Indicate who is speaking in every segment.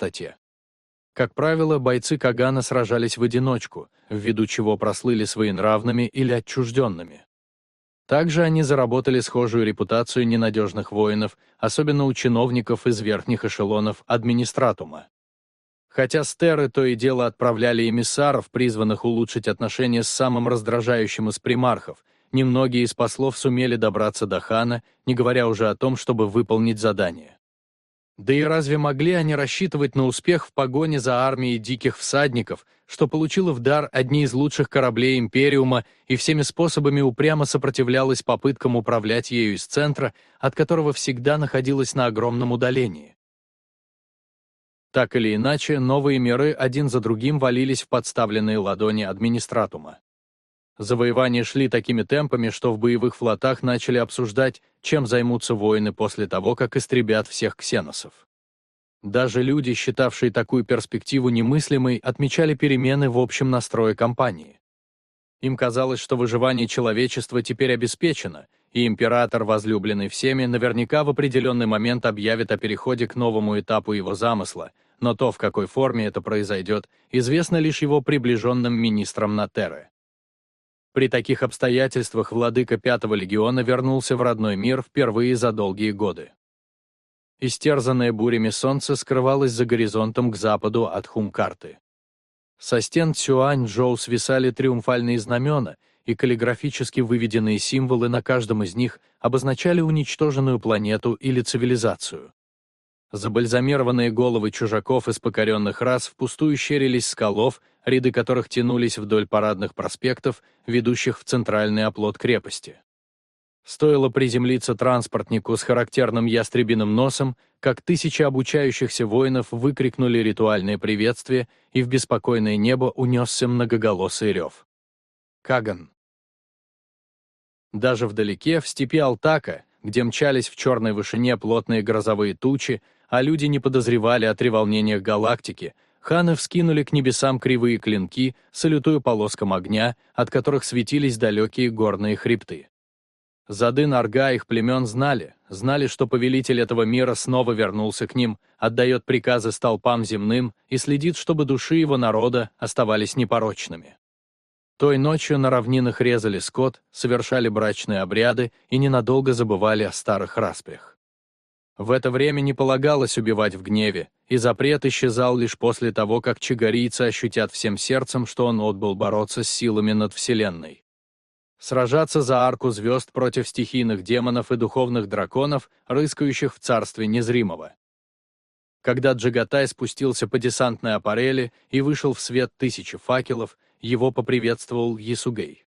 Speaker 1: пустоте. Как правило, бойцы Кагана сражались в одиночку, ввиду чего прослыли своенравными или отчужденными. Также они заработали схожую репутацию ненадежных воинов, особенно у чиновников из верхних эшелонов администратума. Хотя стеры то и дело отправляли эмиссаров, призванных улучшить отношения с самым раздражающим из примархов, немногие из послов сумели добраться до хана, не говоря уже о том, чтобы выполнить задание. Да и разве могли они рассчитывать на успех в погоне за армией диких всадников, что получила в дар одни из лучших кораблей Империума и всеми способами упрямо сопротивлялась попыткам управлять ею из центра, от которого всегда находилась на огромном удалении? Так или иначе, новые миры один за другим валились в подставленные ладони администратума. Завоевания шли такими темпами, что в боевых флотах начали обсуждать, чем займутся воины после того, как истребят всех ксеносов. Даже люди, считавшие такую перспективу немыслимой, отмечали перемены в общем настрое компании. Им казалось, что выживание человечества теперь обеспечено, и император, возлюбленный всеми, наверняка в определенный момент объявит о переходе к новому этапу его замысла, но то, в какой форме это произойдет, известно лишь его приближенным министрам на Терре. При таких обстоятельствах владыка Пятого легиона вернулся в родной мир впервые за долгие годы. Истерзанное бурями солнце скрывалось за горизонтом к западу от Хумкарты. Со стен Цюань-Джоу свисали триумфальные знамена, и каллиграфически выведенные символы на каждом из них обозначали уничтоженную планету или цивилизацию. Забальзамированные головы чужаков из покоренных рас впустую щерились скалов, ряды которых тянулись вдоль парадных проспектов, ведущих в центральный оплот крепости. Стоило приземлиться транспортнику с характерным ястребиным носом, как тысячи обучающихся воинов выкрикнули ритуальное приветствие, и в беспокойное небо унесся многоголосый рев. Каган. Даже вдалеке, в степи Алтака, где мчались в черной вышине плотные грозовые тучи, а люди не подозревали о треволнениях галактики, ханы вскинули к небесам кривые клинки, салютуя полоскам огня, от которых светились далекие горные хребты. Зады Нарга их племен знали, знали, что повелитель этого мира снова вернулся к ним, отдает приказы столпам земным и следит, чтобы души его народа оставались непорочными. Той ночью на равнинах резали скот, совершали брачные обряды и ненадолго забывали о старых распрях. В это время не полагалось убивать в гневе, и запрет исчезал лишь после того, как чигарийцы ощутят всем сердцем, что он отбыл бороться с силами над Вселенной. Сражаться за арку звезд против стихийных демонов и духовных драконов, рыскающих в царстве незримого. Когда Джагатай спустился по десантной аппарели и вышел в свет тысячи факелов, его поприветствовал Ясугей.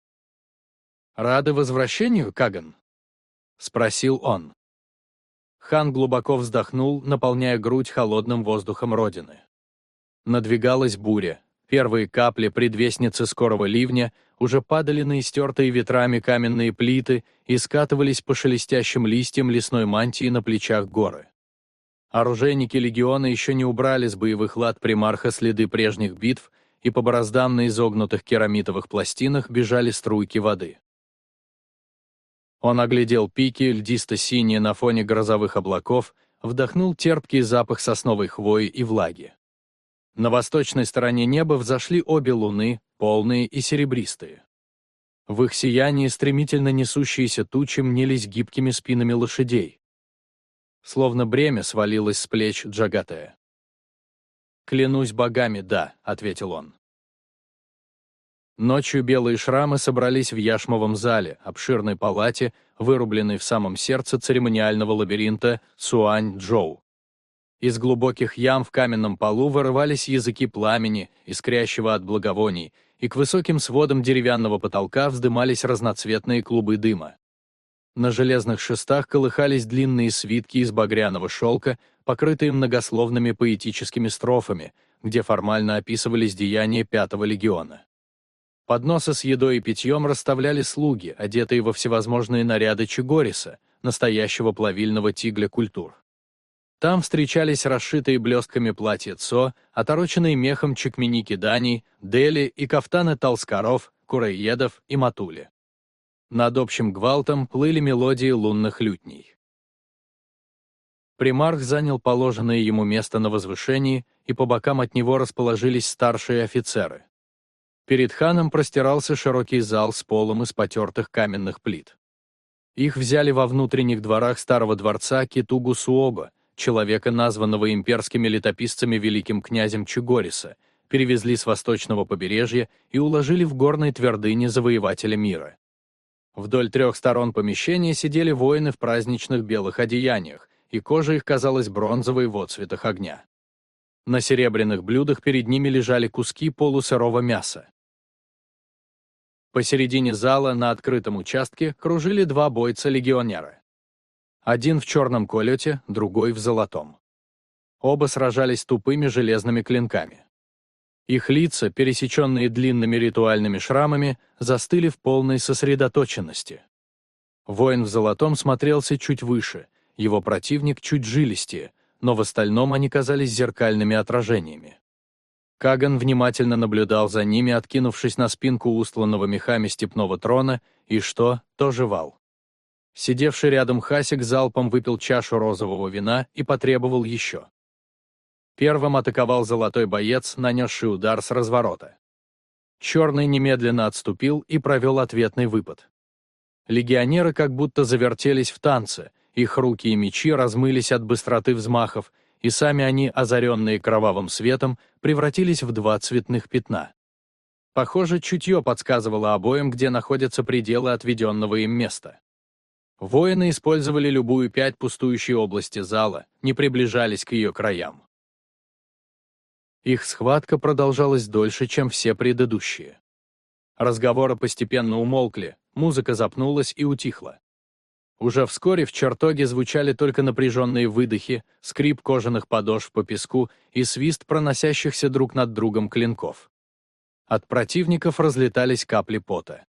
Speaker 1: «Рады возвращению, Каган?» — спросил он. Хан глубоко вздохнул, наполняя грудь холодным воздухом Родины. Надвигалась буря. Первые капли предвестницы скорого ливня уже падали на истертые ветрами каменные плиты и скатывались по шелестящим листьям лесной мантии на плечах горы. Оружейники легиона еще не убрали с боевых лад примарха следы прежних битв, и по бороздам на изогнутых керамитовых пластинах бежали струйки воды. Он оглядел пики, льдисто-синие на фоне грозовых облаков, вдохнул терпкий запах сосновой хвои и влаги. На восточной стороне неба взошли обе луны, полные и серебристые. В их сиянии стремительно несущиеся тучи мнились гибкими спинами лошадей. Словно бремя свалилось с плеч Джагатая. «Клянусь богами, да», — ответил он. Ночью белые шрамы собрались в яшмовом зале, обширной палате, вырубленной в самом сердце церемониального лабиринта Суань-Джоу. Из глубоких ям в каменном полу вырывались языки пламени, искрящего от благовоний, и к высоким сводам деревянного потолка вздымались разноцветные клубы дыма. На железных шестах колыхались длинные свитки из багряного шелка, покрытые многословными поэтическими строфами, где формально описывались деяния Пятого легиона. Подносы с едой и питьем расставляли слуги, одетые во всевозможные наряды Чигориса, настоящего плавильного тигля культур. Там встречались расшитые блестками платья Цо, отороченные мехом чекменики Дани, Дели и кафтаны Толскаров, Кураедов и Матули. Над общим гвалтом плыли мелодии лунных лютней. Примарх занял положенное ему место на возвышении, и по бокам от него расположились старшие офицеры. Перед ханом простирался широкий зал с полом из потертых каменных плит. Их взяли во внутренних дворах старого дворца Китугу Суоба, человека, названного имперскими летописцами великим князем Чугориса, перевезли с восточного побережья и уложили в горной твердыне завоевателя мира. Вдоль трех сторон помещения сидели воины в праздничных белых одеяниях, и кожа их казалась бронзовой в отцветах огня. На серебряных блюдах перед ними лежали куски полусырого мяса. Посередине зала на открытом участке кружили два бойца-легионера. Один в черном колете, другой в золотом. Оба сражались тупыми железными клинками. Их лица, пересеченные длинными ритуальными шрамами, застыли в полной сосредоточенности. Воин в золотом смотрелся чуть выше, его противник чуть жилистее, но в остальном они казались зеркальными отражениями. Каган внимательно наблюдал за ними, откинувшись на спинку устланного мехами степного трона, и что, то жевал. Сидевший рядом Хасик залпом выпил чашу розового вина и потребовал еще. Первым атаковал золотой боец, нанесший удар с разворота. Черный немедленно отступил и провел ответный выпад. Легионеры как будто завертелись в танце, их руки и мечи размылись от быстроты взмахов, и сами они, озаренные кровавым светом, превратились в два цветных пятна. Похоже, чутье подсказывало обоим, где находятся пределы отведенного им места. Воины использовали любую пять пустующей области зала, не приближались к ее краям. Их схватка продолжалась дольше, чем все предыдущие. Разговоры постепенно умолкли, музыка запнулась и утихла. Уже вскоре в чертоге звучали только напряженные выдохи, скрип кожаных подошв по песку и свист проносящихся друг над другом клинков. От противников разлетались капли пота.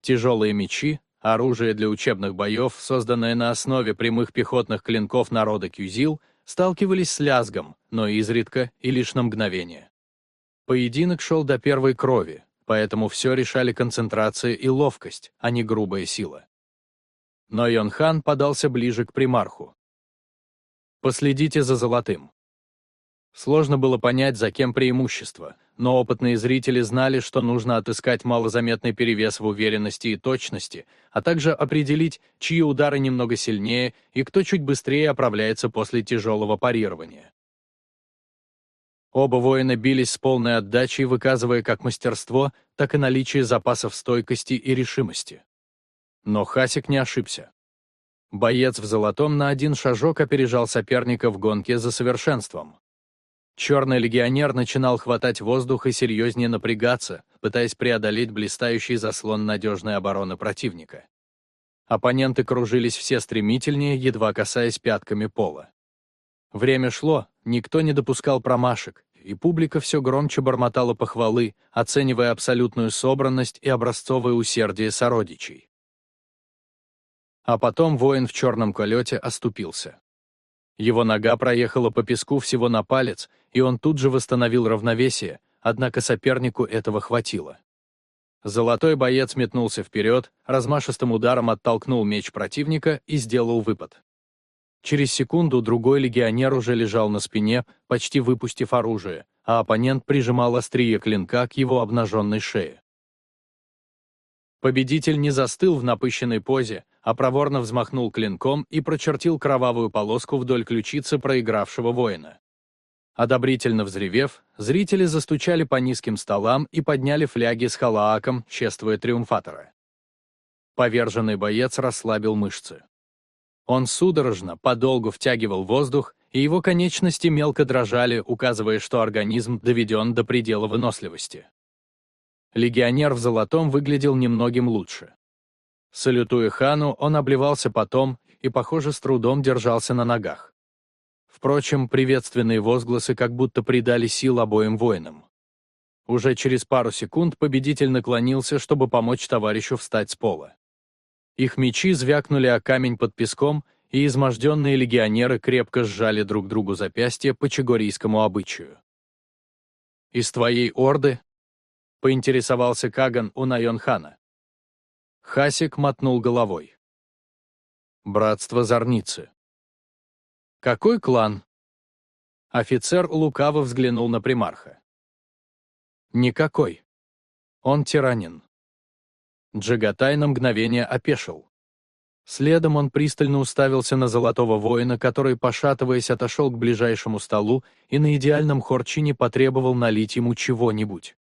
Speaker 1: Тяжелые мечи, оружие для учебных боев, созданное на основе прямых пехотных клинков народа Кюзил, сталкивались с лязгом, но изредка и лишь на мгновение. Поединок шел до первой крови, поэтому все решали концентрация и ловкость, а не грубая сила но Йонхан подался ближе к примарху. «Последите за золотым». Сложно было понять, за кем преимущество, но опытные зрители знали, что нужно отыскать малозаметный перевес в уверенности и точности, а также определить, чьи удары немного сильнее и кто чуть быстрее оправляется после тяжелого парирования. Оба воина бились с полной отдачей, выказывая как мастерство, так и наличие запасов стойкости и решимости. Но Хасик не ошибся. Боец в золотом на один шажок опережал соперника в гонке за совершенством. Черный легионер начинал хватать воздух и серьезнее напрягаться, пытаясь преодолеть блистающий заслон надежной обороны противника. Оппоненты кружились все стремительнее, едва касаясь пятками пола. Время шло, никто не допускал промашек, и публика все громче бормотала похвалы, оценивая абсолютную собранность и образцовое усердие сородичей. А потом воин в черном колете оступился. Его нога проехала по песку всего на палец, и он тут же восстановил равновесие, однако сопернику этого хватило. Золотой боец метнулся вперед, размашистым ударом оттолкнул меч противника и сделал выпад. Через секунду другой легионер уже лежал на спине, почти выпустив оружие, а оппонент прижимал острие клинка к его обнаженной шее. Победитель не застыл в напыщенной позе, а проворно взмахнул клинком и прочертил кровавую полоску вдоль ключицы проигравшего воина. Одобрительно взревев, зрители застучали по низким столам и подняли фляги с халааком, чествуя триумфатора. Поверженный боец расслабил мышцы. Он судорожно, подолгу втягивал воздух, и его конечности мелко дрожали, указывая, что организм доведен до предела выносливости. Легионер в золотом выглядел немногим лучше. Салютуя хану, он обливался потом и, похоже, с трудом держался на ногах. Впрочем, приветственные возгласы как будто придали сил обоим воинам. Уже через пару секунд победитель наклонился, чтобы помочь товарищу встать с пола. Их мечи звякнули о камень под песком, и изможденные легионеры крепко сжали друг другу запястья по чегорийскому обычаю. «Из твоей орды?» — поинтересовался Каган у Найонхана. Хасик мотнул головой. Братство Зорницы. Какой клан? Офицер лукаво взглянул на примарха. Никакой. Он тиранин. Джагатай на мгновение опешил. Следом он пристально уставился на золотого воина, который, пошатываясь, отошел к ближайшему столу и на идеальном хорчине потребовал налить ему чего-нибудь.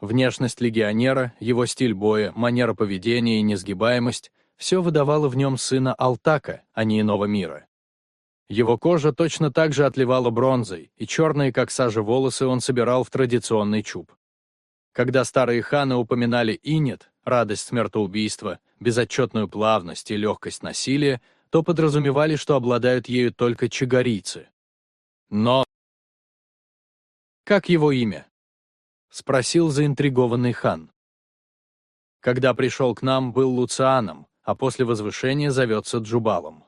Speaker 1: Внешность легионера, его стиль боя, манера поведения и несгибаемость — все выдавало в нем сына Алтака, а не иного мира. Его кожа точно так же отливала бронзой, и черные, как сажа, волосы он собирал в традиционный чуб. Когда старые ханы упоминали инет, радость смертоубийства, безотчетную плавность и легкость насилия, то подразумевали, что обладают ею только чагарийцы. Но... «Как его имя?» — спросил заинтригованный хан. Когда пришел к нам, был Луцианом, а после возвышения зовется Джубалом.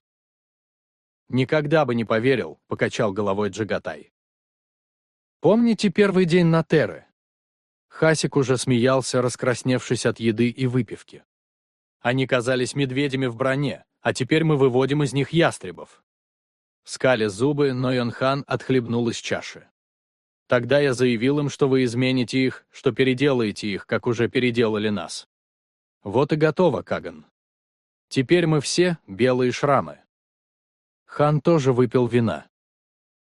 Speaker 1: «Никогда бы не поверил», — покачал головой Джагатай. «Помните первый день на Терре?» Хасик уже смеялся, раскрасневшись от еды и выпивки. Они казались медведями в броне, а теперь мы выводим из них ястребов. Скали зубы, но Йонхан отхлебнул из чаши. Тогда я заявил им, что вы измените их, что переделаете их, как уже переделали нас. Вот и готово, Каган. Теперь мы все белые шрамы. Хан тоже выпил вина.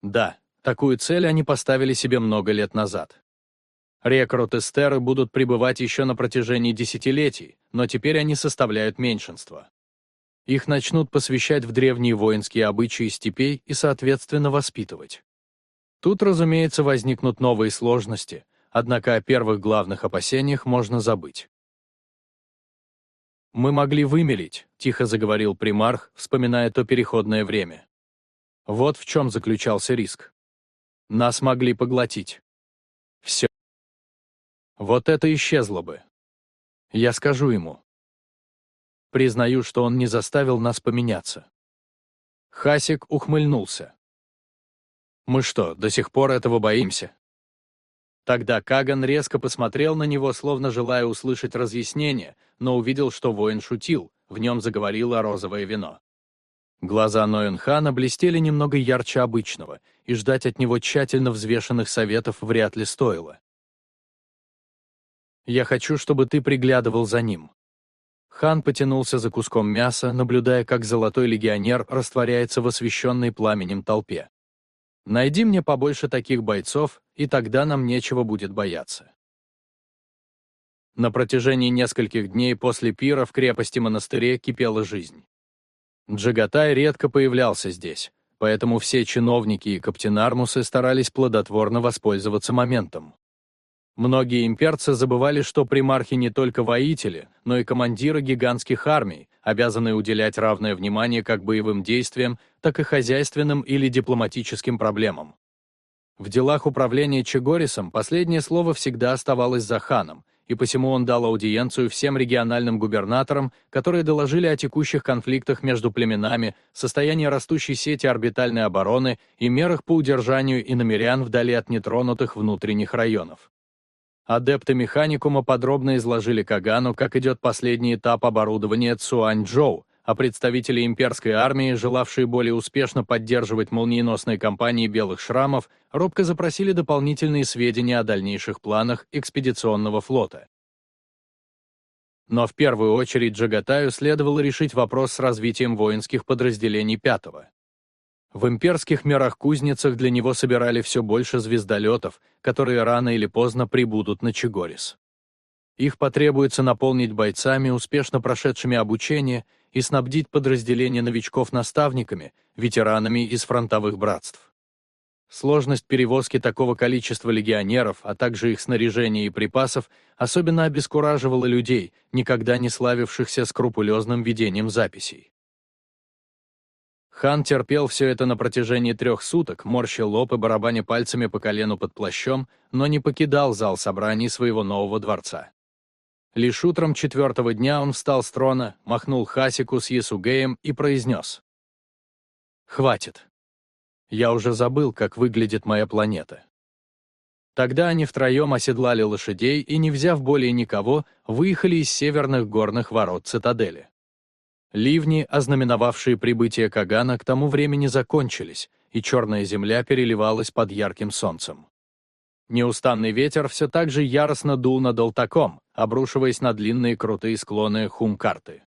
Speaker 1: Да, такую цель они поставили себе много лет назад. Рекруты Стеры будут пребывать еще на протяжении десятилетий, но теперь они составляют меньшинство. Их начнут посвящать в древние воинские обычаи степей и, соответственно, воспитывать. Тут, разумеется, возникнут новые сложности, однако о первых главных опасениях можно забыть. «Мы могли вымелить», — тихо заговорил примарх, вспоминая то переходное время. Вот в чем заключался риск. Нас могли поглотить. Все. Вот это исчезло бы. Я скажу ему. Признаю, что он не заставил нас поменяться. Хасик ухмыльнулся. Мы что, до сих пор этого боимся? Тогда Каган резко посмотрел на него, словно желая услышать разъяснение, но увидел, что воин шутил, в нем заговорило розовое вино. Глаза Ноенхана блестели немного ярче обычного, и ждать от него тщательно взвешенных советов вряд ли стоило. Я хочу, чтобы ты приглядывал за ним». Хан потянулся за куском мяса, наблюдая, как золотой легионер растворяется в освещенной пламенем толпе. «Найди мне побольше таких бойцов, и тогда нам нечего будет бояться». На протяжении нескольких дней после пира в крепости-монастыре кипела жизнь. Джагатай редко появлялся здесь, поэтому все чиновники и каптенармусы старались плодотворно воспользоваться моментом. Многие имперцы забывали, что примархи не только воители, но и командиры гигантских армий, обязанные уделять равное внимание как боевым действиям, так и хозяйственным или дипломатическим проблемам. В делах управления Чегорисом последнее слово всегда оставалось за ханом, и посему он дал аудиенцию всем региональным губернаторам, которые доложили о текущих конфликтах между племенами, состоянии растущей сети орбитальной обороны и мерах по удержанию иномерян вдали от нетронутых внутренних районов. Адепты механикума подробно изложили Кагану, как идет последний этап оборудования Цуаньчжоу, а представители имперской армии, желавшие более успешно поддерживать молниеносные кампании белых шрамов, робко запросили дополнительные сведения о дальнейших планах экспедиционного флота. Но в первую очередь Джагатаю следовало решить вопрос с развитием воинских подразделений пятого. В имперских мирах-кузницах для него собирали все больше звездолетов, которые рано или поздно прибудут на Чегорис. Их потребуется наполнить бойцами, успешно прошедшими обучение, и снабдить подразделения новичков наставниками, ветеранами из фронтовых братств. Сложность перевозки такого количества легионеров, а также их снаряжения и припасов, особенно обескураживала людей, никогда не славившихся скрупулезным ведением записей. Хан терпел все это на протяжении трех суток, морщил лоб и барабаня пальцами по колену под плащом, но не покидал зал собраний своего нового дворца. Лишь утром четвертого дня он встал с трона, махнул Хасику с Ясугеем и произнес. «Хватит. Я уже забыл, как выглядит моя планета». Тогда они втроем оседлали лошадей и, не взяв более никого, выехали из северных горных ворот цитадели. Ливни, ознаменовавшие прибытие Кагана, к тому времени закончились, и черная земля переливалась под ярким солнцем. Неустанный ветер все так же яростно дул над Алтаком, обрушиваясь на длинные крутые склоны Хумкарты.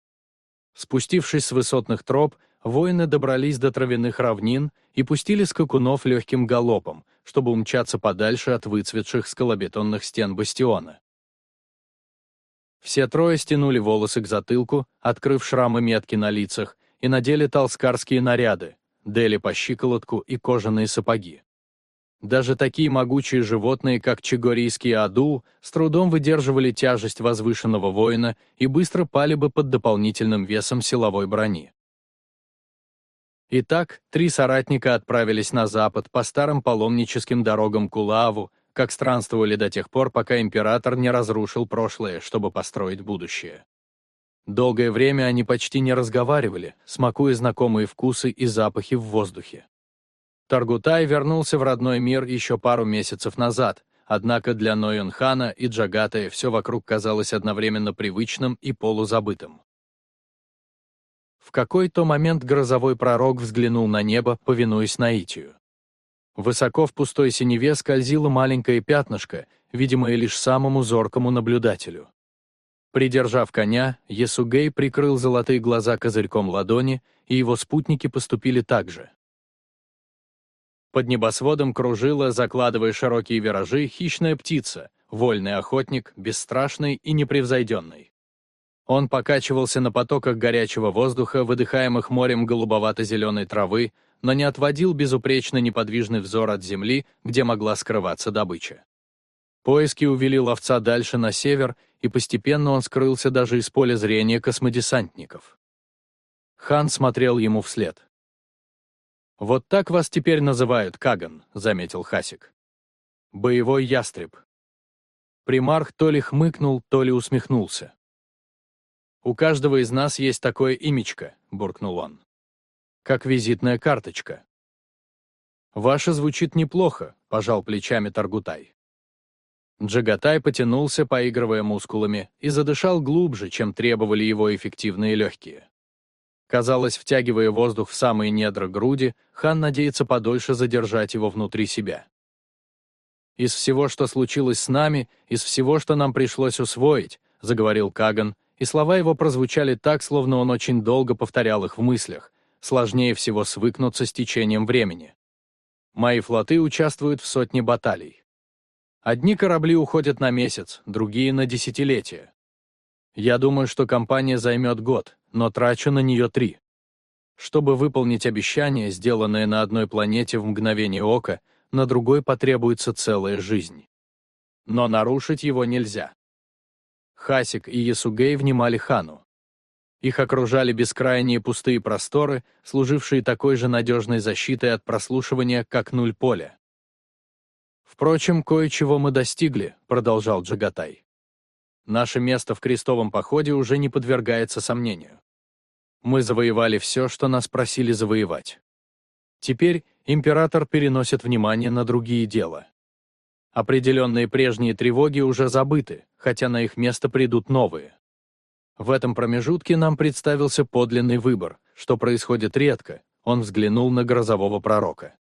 Speaker 1: Спустившись с высотных троп, воины добрались до травяных равнин и пустили скакунов легким галопом, чтобы умчаться подальше от выцветших скалобетонных стен бастиона. Все трое стянули волосы к затылку, открыв шрамы метки на лицах, и надели талскарские наряды, дели по щиколотку и кожаные сапоги. Даже такие могучие животные, как чигорийский аду, с трудом выдерживали тяжесть возвышенного воина и быстро пали бы под дополнительным весом силовой брони. Итак, три соратника отправились на запад по старым паломническим дорогам Кулаву, как странствовали до тех пор, пока император не разрушил прошлое, чтобы построить будущее. Долгое время они почти не разговаривали, смакуя знакомые вкусы и запахи в воздухе. Таргутай вернулся в родной мир еще пару месяцев назад, однако для Нойонхана и Джагатая все вокруг казалось одновременно привычным и полузабытым. В какой-то момент грозовой пророк взглянул на небо, повинуясь наитию. Высоко в пустой синеве скользило маленькое пятнышко, видимое лишь самому зоркому наблюдателю. Придержав коня, Есугей прикрыл золотые глаза козырьком ладони, и его спутники поступили так же. Под небосводом кружила, закладывая широкие виражи, хищная птица, вольный охотник, бесстрашный и непревзойденный. Он покачивался на потоках горячего воздуха, выдыхаемых морем голубовато-зеленой травы, но не отводил безупречно неподвижный взор от земли, где могла скрываться добыча. Поиски увели ловца дальше на север, и постепенно он скрылся даже из поля зрения космодесантников. Хан смотрел ему вслед. «Вот так вас теперь называют, Каган», — заметил Хасик. «Боевой ястреб». Примарх то ли хмыкнул, то ли усмехнулся. «У каждого из нас есть такое имечко», — буркнул он. «Как визитная карточка». «Ваша звучит неплохо», — пожал плечами Таргутай. Джагатай потянулся, поигрывая мускулами, и задышал глубже, чем требовали его эффективные легкие. Казалось, втягивая воздух в самые недра груди, хан надеется подольше задержать его внутри себя. «Из всего, что случилось с нами, из всего, что нам пришлось усвоить», — заговорил Каган, и слова его прозвучали так, словно он очень долго повторял их в мыслях, сложнее всего свыкнуться с течением времени. Мои флоты участвуют в сотне баталий. Одни корабли уходят на месяц, другие — на десятилетия. Я думаю, что компания займет год, но трачу на нее три. Чтобы выполнить обещание, сделанное на одной планете в мгновение ока, на другой потребуется целая жизнь. Но нарушить его нельзя. Хасик и Ясугей внимали хану. Их окружали бескрайние пустые просторы, служившие такой же надежной защитой от прослушивания, как нуль поля. «Впрочем, кое-чего мы достигли», — продолжал Джагатай. «Наше место в крестовом походе уже не подвергается сомнению. Мы завоевали все, что нас просили завоевать. Теперь император переносит внимание на другие дела. Определенные прежние тревоги уже забыты, хотя на их место придут новые. В этом промежутке нам представился подлинный выбор, что происходит редко, он взглянул на грозового пророка.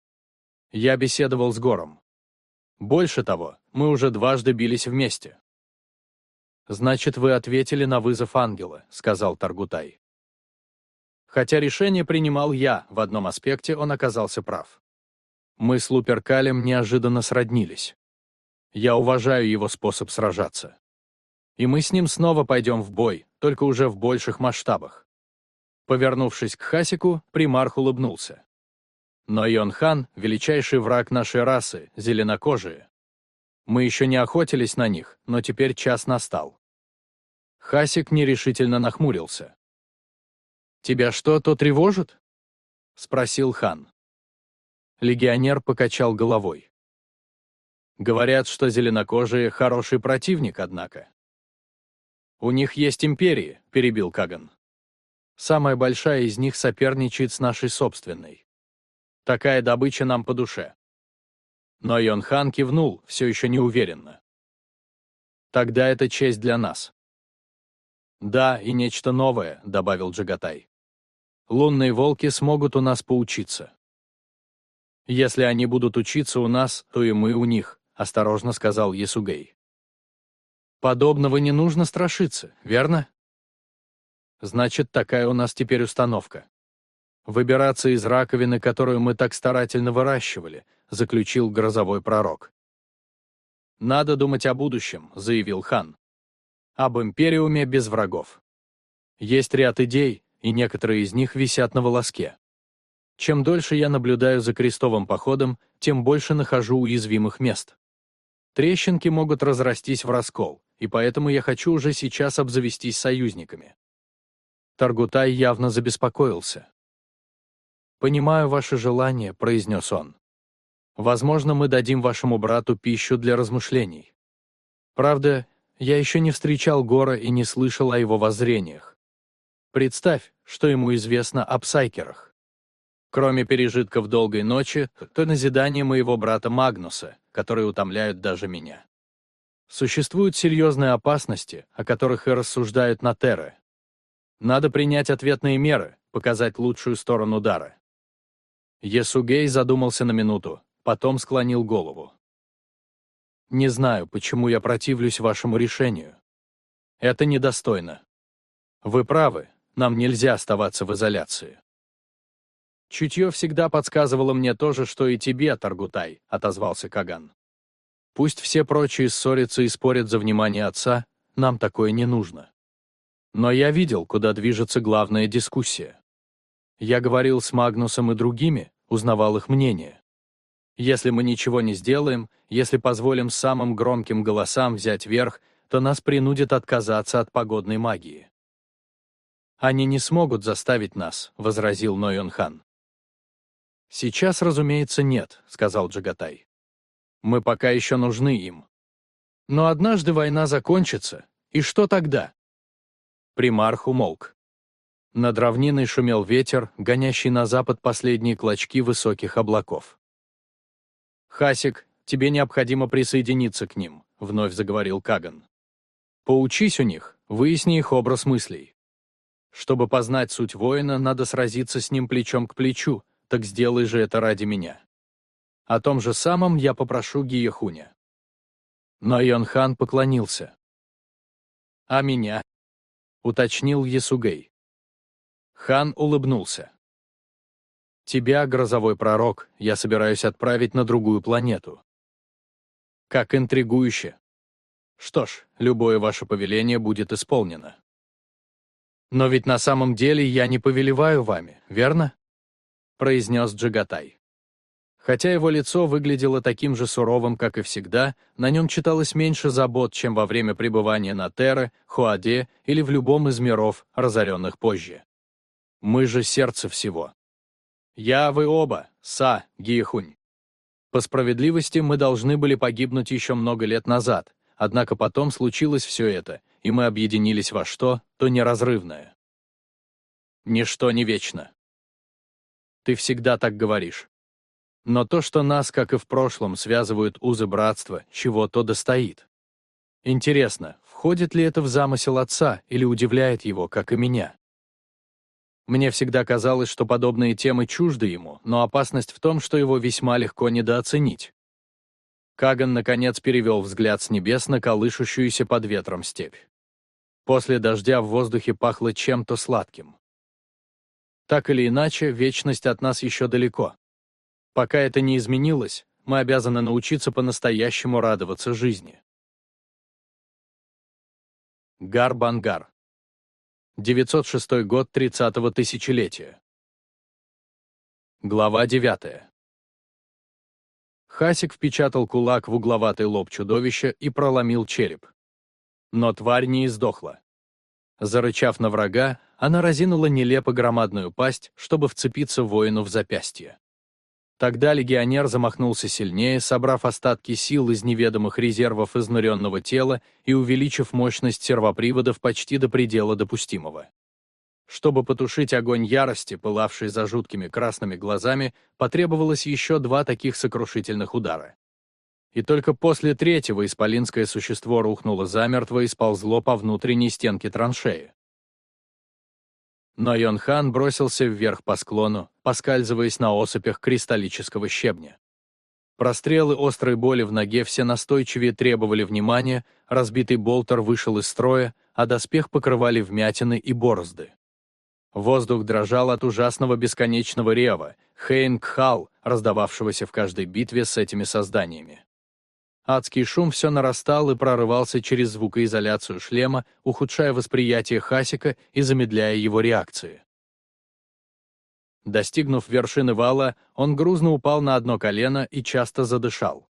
Speaker 1: Я беседовал с Гором. Больше того, мы уже дважды бились вместе. «Значит, вы ответили на вызов ангела», — сказал Таргутай. Хотя решение принимал я, в одном аспекте он оказался прав. Мы с Луперкалем неожиданно сроднились. Я уважаю его способ сражаться. И мы с ним снова пойдем в бой, только уже в больших масштабах. Повернувшись к Хасику, примарх улыбнулся. Но Йонхан — величайший враг нашей расы, зеленокожие. Мы еще не охотились на них, но теперь час настал. Хасик нерешительно нахмурился. «Тебя что-то тревожит?» — спросил хан. Легионер покачал головой. Говорят, что зеленокожие — хороший противник, однако. «У них есть империи», — перебил Каган. «Самая большая из них соперничает с нашей собственной. Такая добыча нам по душе». Но Йонхан кивнул, все еще неуверенно. «Тогда это честь для нас». «Да, и нечто новое», — добавил Джагатай. Лунные волки смогут у нас поучиться. Если они будут учиться у нас, то и мы у них, осторожно сказал Ясугей. Подобного не нужно страшиться, верно? Значит, такая у нас теперь установка. Выбираться из раковины, которую мы так старательно выращивали, заключил грозовой пророк. «Надо думать о будущем», — заявил хан. «Об империуме без врагов. Есть ряд идей, и некоторые из них висят на волоске. Чем дольше я наблюдаю за крестовым походом, тем больше нахожу уязвимых мест. Трещинки могут разрастись в раскол, и поэтому я хочу уже сейчас обзавестись союзниками. Таргутай явно забеспокоился. «Понимаю ваше желание», — произнес он. «Возможно, мы дадим вашему брату пищу для размышлений. Правда, я еще не встречал Гора и не слышал о его воззрениях. Представь, что ему известно о псайкерах. Кроме пережитков долгой ночи, то назидание моего брата Магнуса, которые утомляют даже меня. Существуют серьезные опасности, о которых и рассуждают на Терре. Надо принять ответные меры, показать лучшую сторону дара. Есугей задумался на минуту, потом склонил голову. «Не знаю, почему я противлюсь вашему решению. Это недостойно. Вы правы, нам нельзя оставаться в изоляции». «Чутье всегда подсказывало мне то же, что и тебе, Таргутай», — отозвался Каган. «Пусть все прочие ссорятся и спорят за внимание отца, нам такое не нужно. Но я видел, куда движется главная дискуссия. Я говорил с Магнусом и другими, узнавал их мнение. Если мы ничего не сделаем, если позволим самым громким голосам взять верх, то нас принудят отказаться от погодной магии. «Они не смогут заставить нас», — возразил Нойон Хан. «Сейчас, разумеется, нет», — сказал Джагатай. «Мы пока еще нужны им. Но однажды война закончится, и что тогда?» Примарх умолк. Над равниной шумел ветер, гонящий на запад последние клочки высоких облаков. «Хасик, тебе необходимо присоединиться к ним», — вновь заговорил Каган. «Поучись у них, выясни их образ мыслей. Чтобы познать суть воина, надо сразиться с ним плечом к плечу, так сделай же это ради меня. О том же самом я попрошу Гиехуня». Но Йонхан поклонился. «А меня?» — уточнил Ясугей. Хан улыбнулся. «Тебя, грозовой пророк, я собираюсь отправить на другую планету». «Как интригующе. Что ж, любое ваше повеление будет исполнено». «Но ведь на самом деле я не повелеваю вами, верно?» — произнес Джагатай. Хотя его лицо выглядело таким же суровым, как и всегда, на нем читалось меньше забот, чем во время пребывания на Терре, Хуаде или в любом из миров, разоренных позже. Мы же сердце всего. Я, вы оба, Са, Гиехунь. По справедливости, мы должны были погибнуть еще много лет назад, однако потом случилось все это, и мы объединились во что, то неразрывное. Ничто не вечно. Ты всегда так говоришь. Но то, что нас, как и в прошлом, связывают узы братства, чего-то достоит. Интересно, входит ли это в замысел отца или удивляет его, как и меня? Мне всегда казалось, что подобные темы чужды ему, но опасность в том, что его весьма легко недооценить. Каган, наконец, перевел взгляд с небес на колышущуюся под ветром степь. После дождя в воздухе пахло чем-то сладким. Так или иначе, вечность от нас еще далеко. Пока это не изменилось, мы обязаны научиться по-настоящему радоваться жизни. Гар-Бангар 906 год 30-го тысячелетия. Глава 9. Хасик впечатал кулак в угловатый лоб чудовища и проломил череп. Но тварь не издохла. Зарычав на врага, она разинула нелепо громадную пасть, чтобы вцепиться воину в запястье. Тогда легионер замахнулся сильнее, собрав остатки сил из неведомых резервов изнуренного тела и увеличив мощность сервоприводов почти до предела допустимого. Чтобы потушить огонь ярости, пылавший за жуткими красными глазами, потребовалось еще два таких сокрушительных удара. И только после третьего исполинское существо рухнуло замертво и сползло по внутренней стенке траншеи. Но Йонхан бросился вверх по склону, поскальзываясь на осыпях кристаллического щебня. Прострелы острой боли в ноге все настойчивее требовали внимания, разбитый болтер вышел из строя, а доспех покрывали вмятины и борозды. Воздух дрожал от ужасного бесконечного рева, Хейн-Кхал, раздававшегося в каждой битве с этими созданиями. Адский шум все нарастал и прорывался через звукоизоляцию шлема, ухудшая восприятие Хасика и замедляя его реакции. Достигнув вершины вала, он грузно упал на одно колено и часто задышал.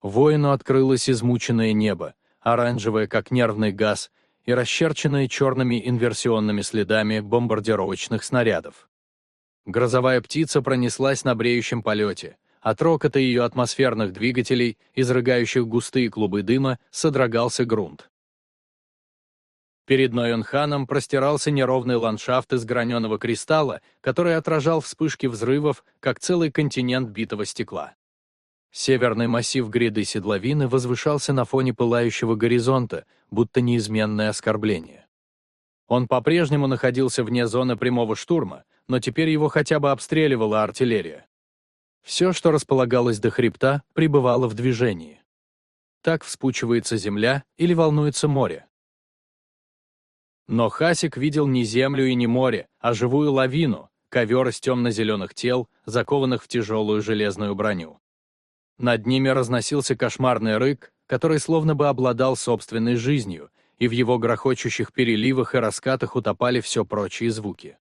Speaker 1: Воину открылось измученное небо, оранжевое, как нервный газ, и расчерченное черными инверсионными следами бомбардировочных снарядов. Грозовая птица пронеслась на бреющем полете. От рокота ее атмосферных двигателей, изрыгающих густые клубы дыма, содрогался грунт. Перед Нойонханом простирался неровный ландшафт из граненого кристалла, который отражал вспышки взрывов, как целый континент битого стекла. Северный массив гряды седловины возвышался на фоне пылающего горизонта, будто неизменное оскорбление. Он по-прежнему находился вне зоны прямого штурма, но теперь его хотя бы обстреливала артиллерия. Все, что располагалось до хребта, пребывало в движении. Так вспучивается земля или волнуется море. Но Хасик видел не землю и не море, а живую лавину, ковер из темно-зеленых тел, закованных в тяжелую железную броню. Над ними разносился кошмарный рык, который словно бы обладал собственной жизнью, и в его грохочущих переливах и раскатах утопали все прочие звуки.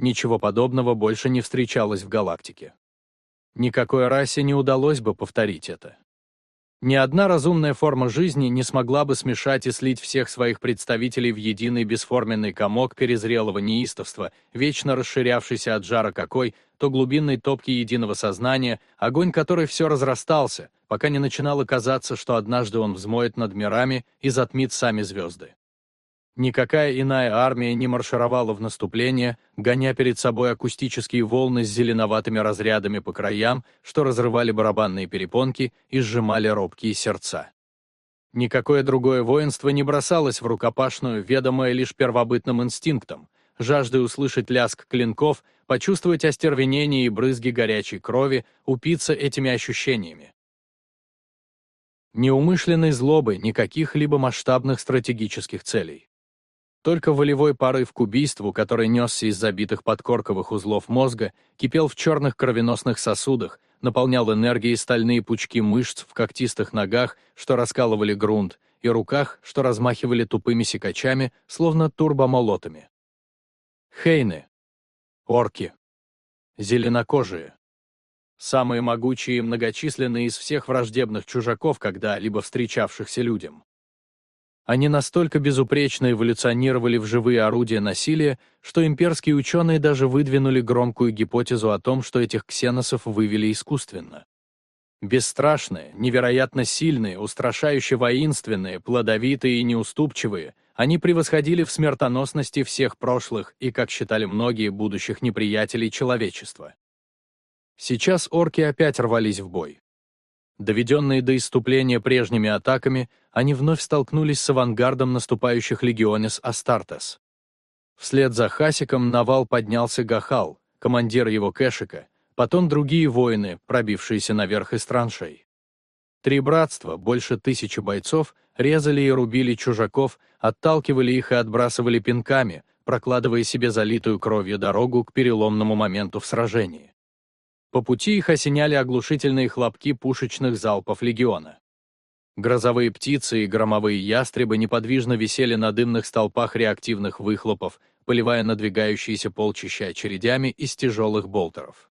Speaker 1: Ничего подобного больше не встречалось в галактике. Никакой расе не удалось бы повторить это. Ни одна разумная форма жизни не смогла бы смешать и слить всех своих представителей в единый бесформенный комок перезрелого неистовства, вечно расширявшийся от жара какой, то глубинной топки единого сознания, огонь которой все разрастался, пока не начинало казаться, что однажды он взмоет над мирами и затмит сами звезды. Никакая иная армия не маршировала в наступление, гоня перед собой акустические волны с зеленоватыми разрядами по краям, что разрывали барабанные перепонки и сжимали робкие сердца. Никакое другое воинство не бросалось в рукопашную, ведомое лишь первобытным инстинктом, жаждой услышать лязг клинков, почувствовать остервенение и брызги горячей крови, упиться этими ощущениями. Неумышленной злобы, никаких либо масштабных стратегических целей. Только волевой порыв к убийству, который несся из забитых подкорковых узлов мозга, кипел в черных кровеносных сосудах, наполнял энергией стальные пучки мышц в когтистых ногах, что раскалывали грунт, и руках, что размахивали тупыми секачами, словно турбомолотами. Хейны. Орки. Зеленокожие. Самые могучие и многочисленные из всех враждебных чужаков, когда-либо встречавшихся людям. Они настолько безупречно эволюционировали в живые орудия насилия, что имперские ученые даже выдвинули громкую гипотезу о том, что этих ксеносов вывели искусственно. Бесстрашные, невероятно сильные, устрашающе воинственные, плодовитые и неуступчивые, они превосходили в смертоносности всех прошлых и, как считали многие, будущих неприятелей человечества. Сейчас орки опять рвались в бой. Доведенные до иступления прежними атаками, они вновь столкнулись с авангардом наступающих легионес Астартес. Вслед за Хасиком на вал поднялся Гахал, командир его Кэшика, потом другие воины, пробившиеся наверх из траншей. Три братства, больше тысячи бойцов, резали и рубили чужаков, отталкивали их и отбрасывали пинками, прокладывая себе залитую кровью дорогу к переломному моменту в сражении. По пути их осеняли оглушительные хлопки пушечных залпов легиона. Грозовые птицы и громовые ястребы неподвижно висели на дымных столпах реактивных выхлопов, поливая надвигающиеся полчища очередями из тяжелых болтеров.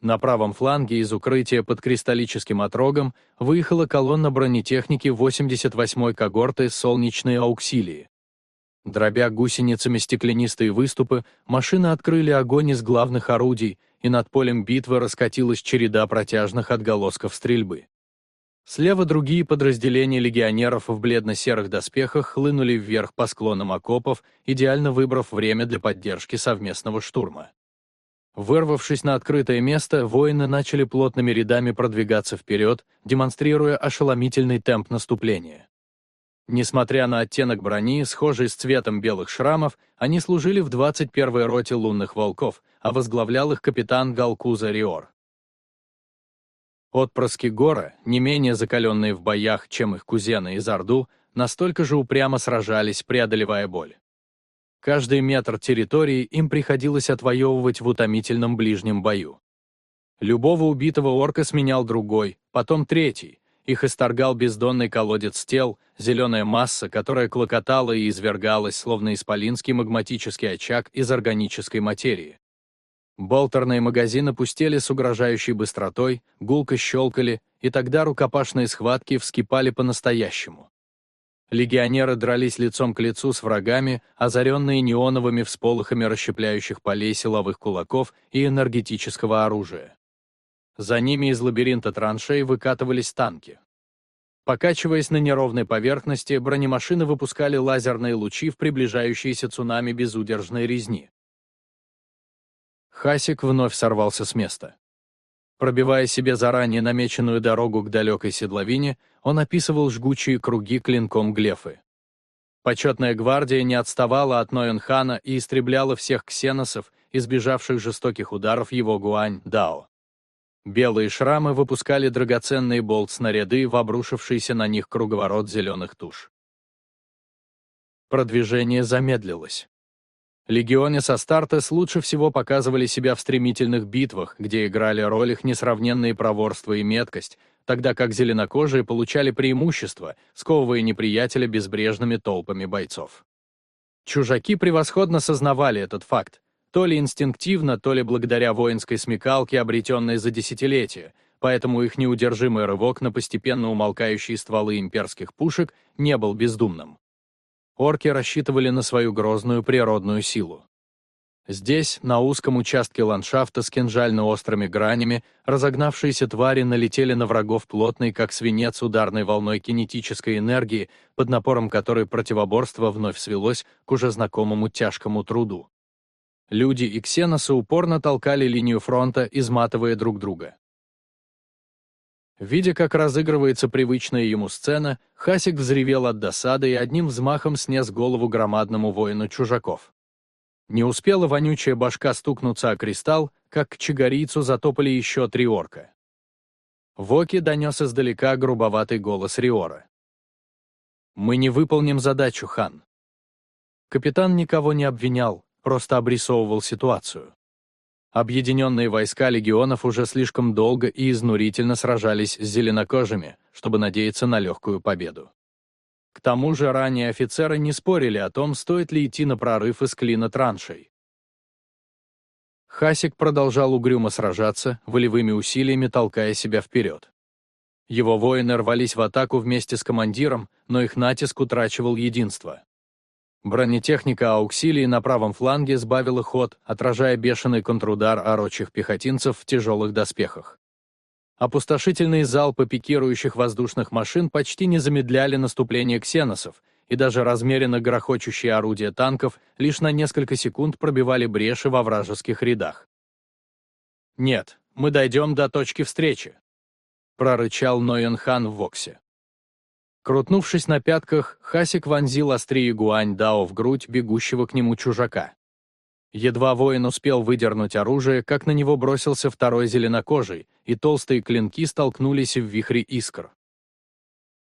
Speaker 1: На правом фланге из укрытия под кристаллическим отрогом выехала колонна бронетехники 88-й когорты «Солнечные ауксилии». Дробя гусеницами стеклянистые выступы, машины открыли огонь из главных орудий, и над полем битвы раскатилась череда протяжных отголосков стрельбы. Слева другие подразделения легионеров в бледно-серых доспехах хлынули вверх по склонам окопов, идеально выбрав время для поддержки совместного штурма. Вырвавшись на открытое место, воины начали плотными рядами продвигаться вперед, демонстрируя ошеломительный темп наступления. Несмотря на оттенок брони, схожий с цветом белых шрамов, они служили в 21-й роте лунных волков, а возглавлял их капитан Галкуза Риор. Отпрыски Гора, не менее закаленные в боях, чем их кузены из Орду, настолько же упрямо сражались, преодолевая боль. Каждый метр территории им приходилось отвоевывать в утомительном ближнем бою. Любого убитого орка сменял другой, потом третий, их исторгал бездонный колодец тел, зеленая масса, которая клокотала и извергалась, словно исполинский магматический очаг из органической материи. Болтерные магазины пустели с угрожающей быстротой, гулко щелкали, и тогда рукопашные схватки вскипали по-настоящему. Легионеры дрались лицом к лицу с врагами, озаренные неоновыми всполохами расщепляющих полей силовых кулаков и энергетического оружия. За ними из лабиринта траншей выкатывались танки. Покачиваясь на неровной поверхности, бронемашины выпускали лазерные лучи в приближающиеся цунами безудержной резни. Хасик вновь сорвался с места. Пробивая себе заранее намеченную дорогу к далекой седловине, он описывал жгучие круги клинком глефы. Почетная гвардия не отставала от Ноенхана и истребляла всех ксеносов, избежавших жестоких ударов его гуань-дао. Белые шрамы выпускали драгоценные болт-снаряды в обрушившийся на них круговорот зеленых туш. Продвижение замедлилось. Легионе со Стартес лучше всего показывали себя в стремительных битвах, где играли роль их несравненные проворство и меткость, тогда как зеленокожие получали преимущество, сковывая неприятеля безбрежными толпами бойцов. Чужаки превосходно сознавали этот факт, то ли инстинктивно, то ли благодаря воинской смекалке, обретенной за десятилетия, поэтому их неудержимый рывок на постепенно умолкающие стволы имперских пушек не был бездумным. Орки рассчитывали на свою грозную природную силу. Здесь, на узком участке ландшафта с кинжально-острыми гранями, разогнавшиеся твари налетели на врагов плотной, как свинец, ударной волной кинетической энергии, под напором которой противоборство вновь свелось к уже знакомому тяжкому труду. Люди и ксеносы упорно толкали линию фронта, изматывая друг друга. Видя, как разыгрывается привычная ему сцена, Хасик взревел от досады и одним взмахом снес голову громадному воину чужаков. Не успела вонючая башка стукнуться о кристалл, как к чигарийцу затопали еще три орка. Воки донес издалека грубоватый голос Риора. «Мы не выполним задачу, хан». Капитан никого не обвинял, просто обрисовывал ситуацию. Объединенные войска легионов уже слишком долго и изнурительно сражались с зеленокожими, чтобы надеяться на легкую победу. К тому же ранее офицеры не спорили о том, стоит ли идти на прорыв из клина траншей. Хасик продолжал угрюмо сражаться, волевыми усилиями толкая себя вперед. Его воины рвались в атаку вместе с командиром, но их натиск утрачивал единство. Бронетехника ауксилии на правом фланге сбавила ход, отражая бешеный контрудар орочих пехотинцев в тяжелых доспехах. Опустошительные залпы пикирующих воздушных машин почти не замедляли наступление ксеносов, и даже размеренно грохочущие орудия танков лишь на несколько секунд пробивали бреши во вражеских рядах. «Нет, мы дойдем до точки встречи», — прорычал Ноенхан в Воксе. Крутнувшись на пятках, Хасик вонзил острие гуань Дао в грудь бегущего к нему чужака. Едва воин успел выдернуть оружие, как на него бросился второй зеленокожий, и толстые клинки столкнулись в вихре искр.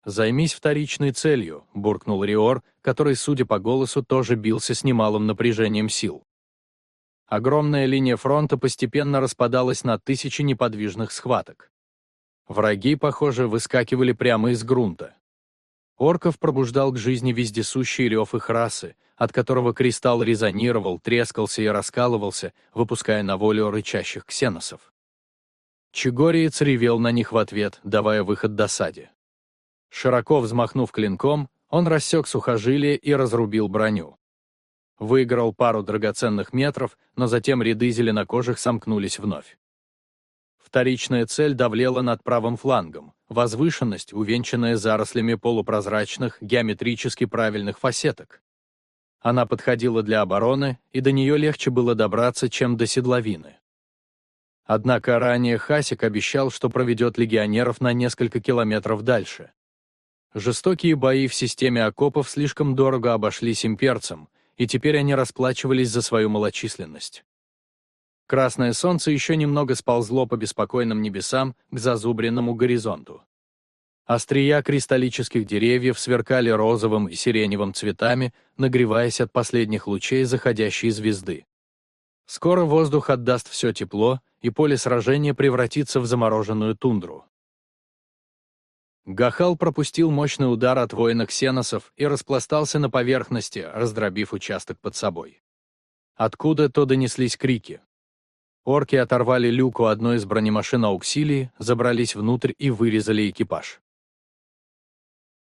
Speaker 1: «Займись вторичной целью», — буркнул Риор, который, судя по голосу, тоже бился с немалым напряжением сил. Огромная линия фронта постепенно распадалась на тысячи неподвижных схваток. Враги, похоже, выскакивали прямо из грунта. Орков пробуждал к жизни вездесущий рев их расы, от которого кристалл резонировал, трескался и раскалывался, выпуская на волю рычащих ксеносов. Чегориец ревел на них в ответ, давая выход досаде. Широко взмахнув клинком, он рассек сухожилие и разрубил броню. Выиграл пару драгоценных метров, но затем ряды зеленокожих сомкнулись вновь. Вторичная цель давлела над правым флангом, возвышенность, увенчанная зарослями полупрозрачных, геометрически правильных фасеток. Она подходила для обороны, и до нее легче было добраться, чем до седловины. Однако ранее Хасик обещал, что проведет легионеров на несколько километров дальше. Жестокие бои в системе окопов слишком дорого обошлись имперцам, и теперь они расплачивались за свою малочисленность. Красное солнце еще немного сползло по беспокойным небесам к зазубренному горизонту. Острия кристаллических деревьев сверкали розовым и сиреневым цветами, нагреваясь от последних лучей заходящей звезды. Скоро воздух отдаст все тепло, и поле сражения превратится в замороженную тундру. Гахал пропустил мощный удар от воина ксеносов и распластался на поверхности, раздробив участок под собой. Откуда-то донеслись крики. Орки оторвали люку одной из бронемашин Ауксилии, забрались внутрь и вырезали экипаж.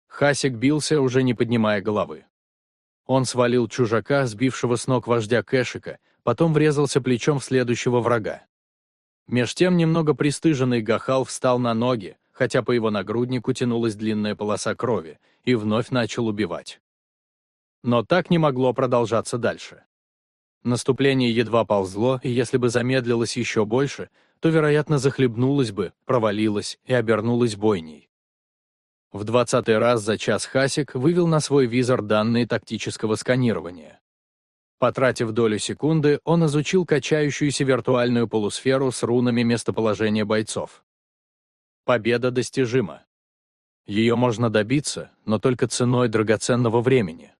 Speaker 1: Хасик бился, уже не поднимая головы. Он свалил чужака, сбившего с ног вождя Кэшика, потом врезался плечом в следующего врага. Меж тем немного пристыженный Гахал встал на ноги, хотя по его нагруднику тянулась длинная полоса крови, и вновь начал убивать. Но так не могло продолжаться дальше. Наступление едва ползло, и если бы замедлилось еще больше, то, вероятно, захлебнулось бы, провалилось и обернулось бойней. В двадцатый раз за час Хасик вывел на свой визор данные тактического сканирования. Потратив долю секунды, он изучил качающуюся виртуальную полусферу с рунами местоположения бойцов. Победа достижима. Ее можно добиться, но только ценой драгоценного времени.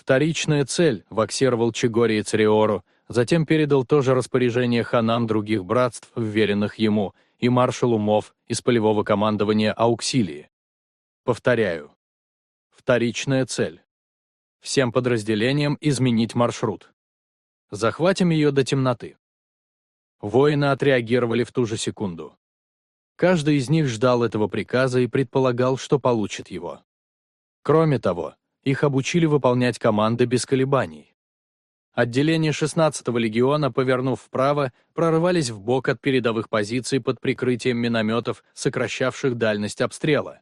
Speaker 1: Вторичная цель, ваксировал Чигори и Цериору, затем передал тоже распоряжение ханам других братств, вверенных ему, и маршалу МОВ из полевого командования Ауксилии. Повторяю. Вторичная цель. Всем подразделениям изменить маршрут. Захватим ее до темноты. Воины отреагировали в ту же секунду. Каждый из них ждал этого приказа и предполагал, что получит его. Кроме того, их обучили выполнять команды без колебаний. Отделение 16-го легиона, повернув вправо, прорывались в бок от передовых позиций под прикрытием минометов, сокращавших дальность обстрела.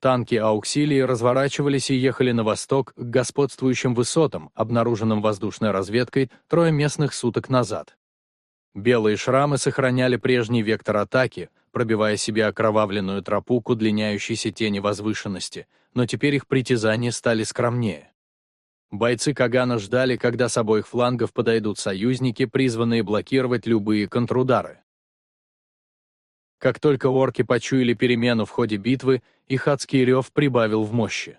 Speaker 1: Танки Ауксилии разворачивались и ехали на восток к господствующим высотам, обнаруженным воздушной разведкой трое местных суток назад. Белые шрамы сохраняли прежний вектор атаки, пробивая себе окровавленную тропу к удлиняющейся тени возвышенности, но теперь их притязания стали скромнее. Бойцы Кагана ждали, когда с обоих флангов подойдут союзники, призванные блокировать любые контрудары. Как только орки почуяли перемену в ходе битвы, их адский рев прибавил в мощи.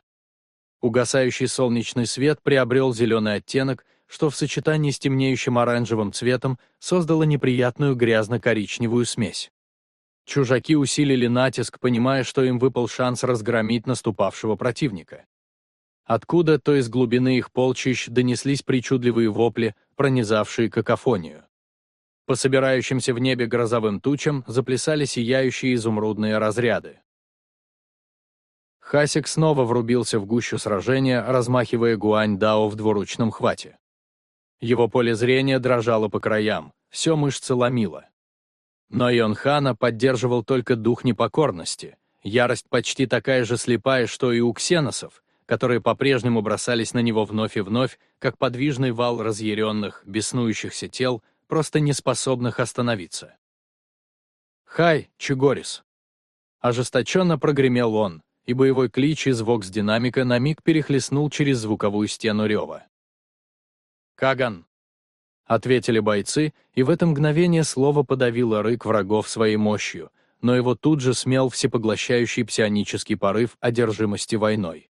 Speaker 1: Угасающий солнечный свет приобрел зеленый оттенок, что в сочетании с темнеющим оранжевым цветом создало неприятную грязно-коричневую смесь. Чужаки усилили натиск, понимая, что им выпал шанс разгромить наступавшего противника. Откуда-то из глубины их полчищ донеслись причудливые вопли, пронизавшие какофонию. По собирающимся в небе грозовым тучам заплясали сияющие изумрудные разряды. Хасик снова врубился в гущу сражения, размахивая гуань-дао в двуручном хвате. Его поле зрения дрожало по краям, все мышцы ломило. Но Йонхана поддерживал только дух непокорности, ярость почти такая же слепая, что и у ксеносов, которые по-прежнему бросались на него вновь и вновь, как подвижный вал разъяренных, беснующихся тел, просто не способных остановиться. «Хай, Чугорис!» Ожесточенно прогремел он, и боевой клич из вокс-динамика на миг перехлестнул через звуковую стену рева. «Каган!» — ответили бойцы, и в это мгновение слово подавило рык врагов своей мощью, но его тут же смел всепоглощающий псионический порыв одержимости войной.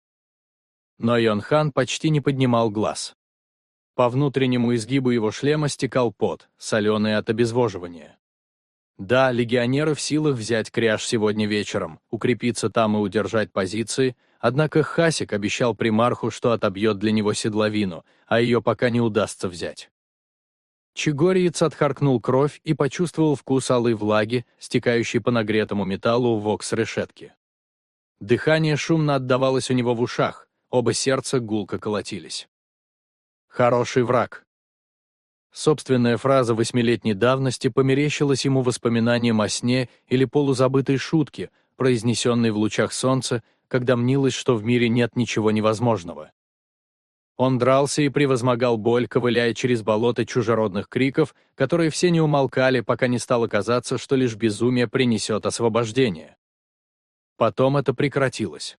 Speaker 1: Но Йонхан почти не поднимал глаз. По внутреннему изгибу его шлема стекал пот, соленый от обезвоживания. Да, легионеры в силах взять кряж сегодня вечером, укрепиться там и удержать позиции, однако Хасик обещал примарху, что отобьет для него седловину, а ее пока не удастся взять. Чигориец отхаркнул кровь и почувствовал вкус алой влаги, стекающей по нагретому металлу в вокс-решетки. Дыхание шумно отдавалось у него в ушах, оба сердца гулко колотились. «Хороший враг». Собственная фраза восьмилетней давности померещилась ему воспоминанием о сне или полузабытой шутке, произнесенной в лучах солнца, когда мнилось, что в мире нет ничего невозможного. Он дрался и превозмогал боль, ковыляя через болото чужеродных криков, которые все не умолкали, пока не стало казаться, что лишь безумие принесет освобождение. Потом это прекратилось.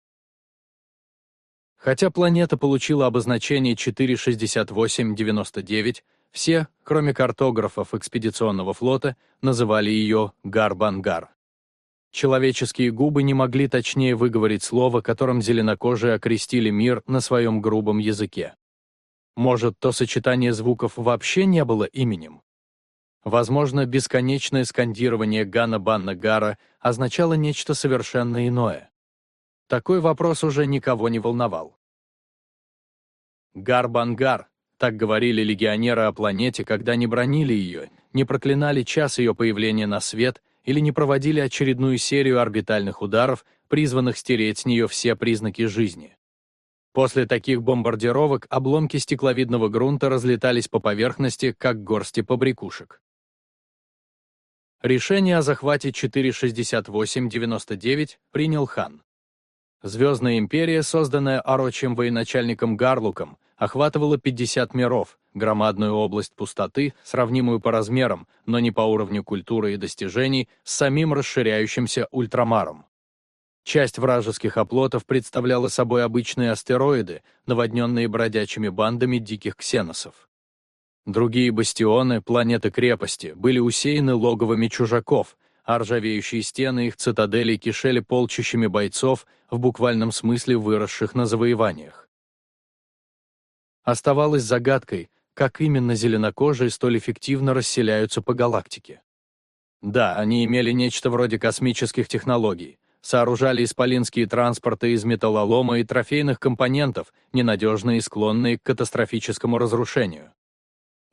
Speaker 1: Хотя планета получила обозначение 46899, все, кроме картографов экспедиционного флота, называли ее Гарбангар. Человеческие губы не могли точнее выговорить слово, которым зеленокожие окрестили мир на своем грубом языке. Может, то сочетание звуков вообще не было именем? Возможно, бесконечное скандирование Гана Банна Гара означало нечто совершенно иное. Такой вопрос уже никого не волновал. Гар-Бангар, так говорили легионеры о планете, когда не бронили ее, не проклинали час ее появления на свет или не проводили очередную серию орбитальных ударов, призванных стереть с нее все признаки жизни. После таких бомбардировок обломки стекловидного грунта разлетались по поверхности, как горсти побрякушек. Решение о захвате 468-99 принял хан. Звездная империя, созданная орочим военачальником Гарлуком, охватывала 50 миров, громадную область пустоты, сравнимую по размерам, но не по уровню культуры и достижений, с самим расширяющимся ультрамаром. Часть вражеских оплотов представляла собой обычные астероиды, наводненные бродячими бандами диких ксеносов. Другие бастионы, планеты-крепости, были усеяны логовами чужаков, а ржавеющие стены их цитадели кишели полчищами бойцов, в буквальном смысле выросших на завоеваниях. Оставалось загадкой, как именно зеленокожие столь эффективно расселяются по галактике. Да, они имели нечто вроде космических технологий, сооружали исполинские транспорты из металлолома и трофейных компонентов, ненадежные и склонные к катастрофическому разрушению.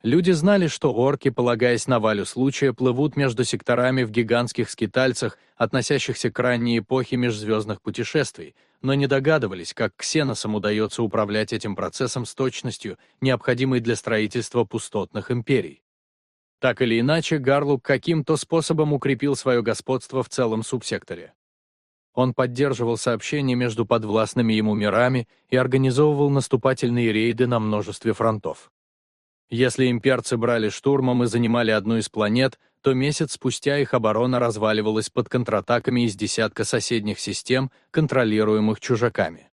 Speaker 1: Люди знали, что орки, полагаясь на валю случая, плывут между секторами в гигантских скитальцах, относящихся к ранней эпохе межзвездных путешествий, но не догадывались, как ксеносам удается управлять этим процессом с точностью, необходимой для строительства пустотных империй. Так или иначе, Гарлук каким-то способом укрепил свое господство в целом субсекторе. Он поддерживал сообщения между подвластными ему мирами и организовывал наступательные рейды на множестве фронтов. Если имперцы брали штурмом и занимали одну из планет, то месяц спустя их оборона разваливалась под контратаками из десятка соседних систем, контролируемых чужаками.